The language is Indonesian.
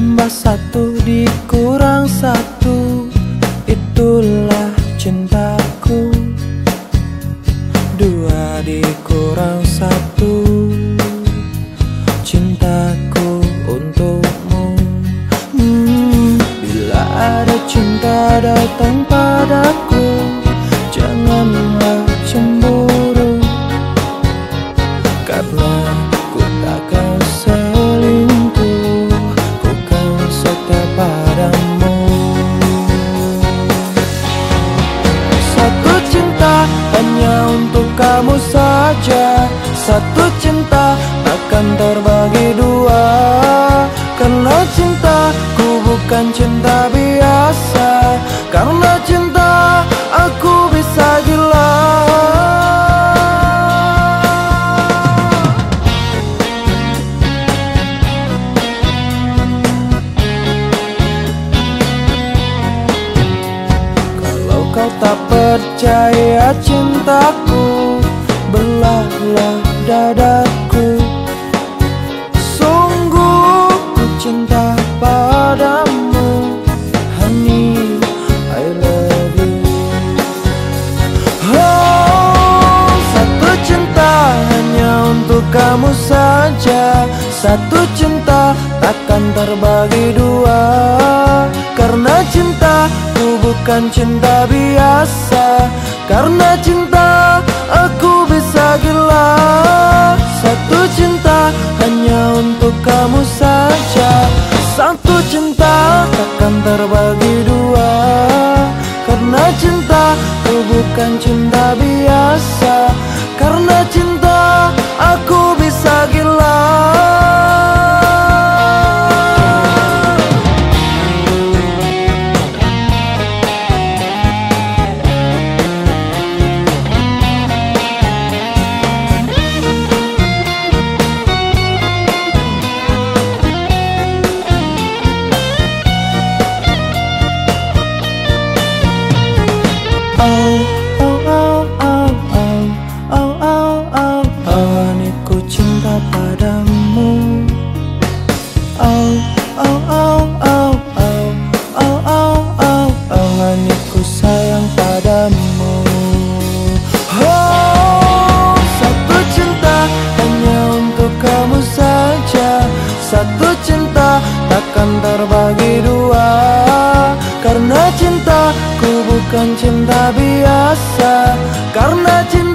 tambah satu dikurang satu. Itulah cintaku. Dua dikurang satu. Cintaku untukmu. Hmm, Bila ada cinta datang padaku Satu cinta hanya untuk kamu saja. Satu cinta takkan terbagi dua. Karena cintaku bukan cinta biasa. Karena percaya cintaku Belahlah dadaku. Sungguh ku cinta padamu Honey, I love you. Oh, satu cinta hanya untuk kamu saja. Satu cinta takkan terbagi dua Karena cintaku bukan cinta biasa. Karena cinta aku bisa gila Satu cinta hanya untuk kamu saja. Satu cinta takkan terbagi dua. Karena cintaku bukan cinta biasa. Karena cinta Niku sayang padamu. Bukan cinta biasa Karena cinta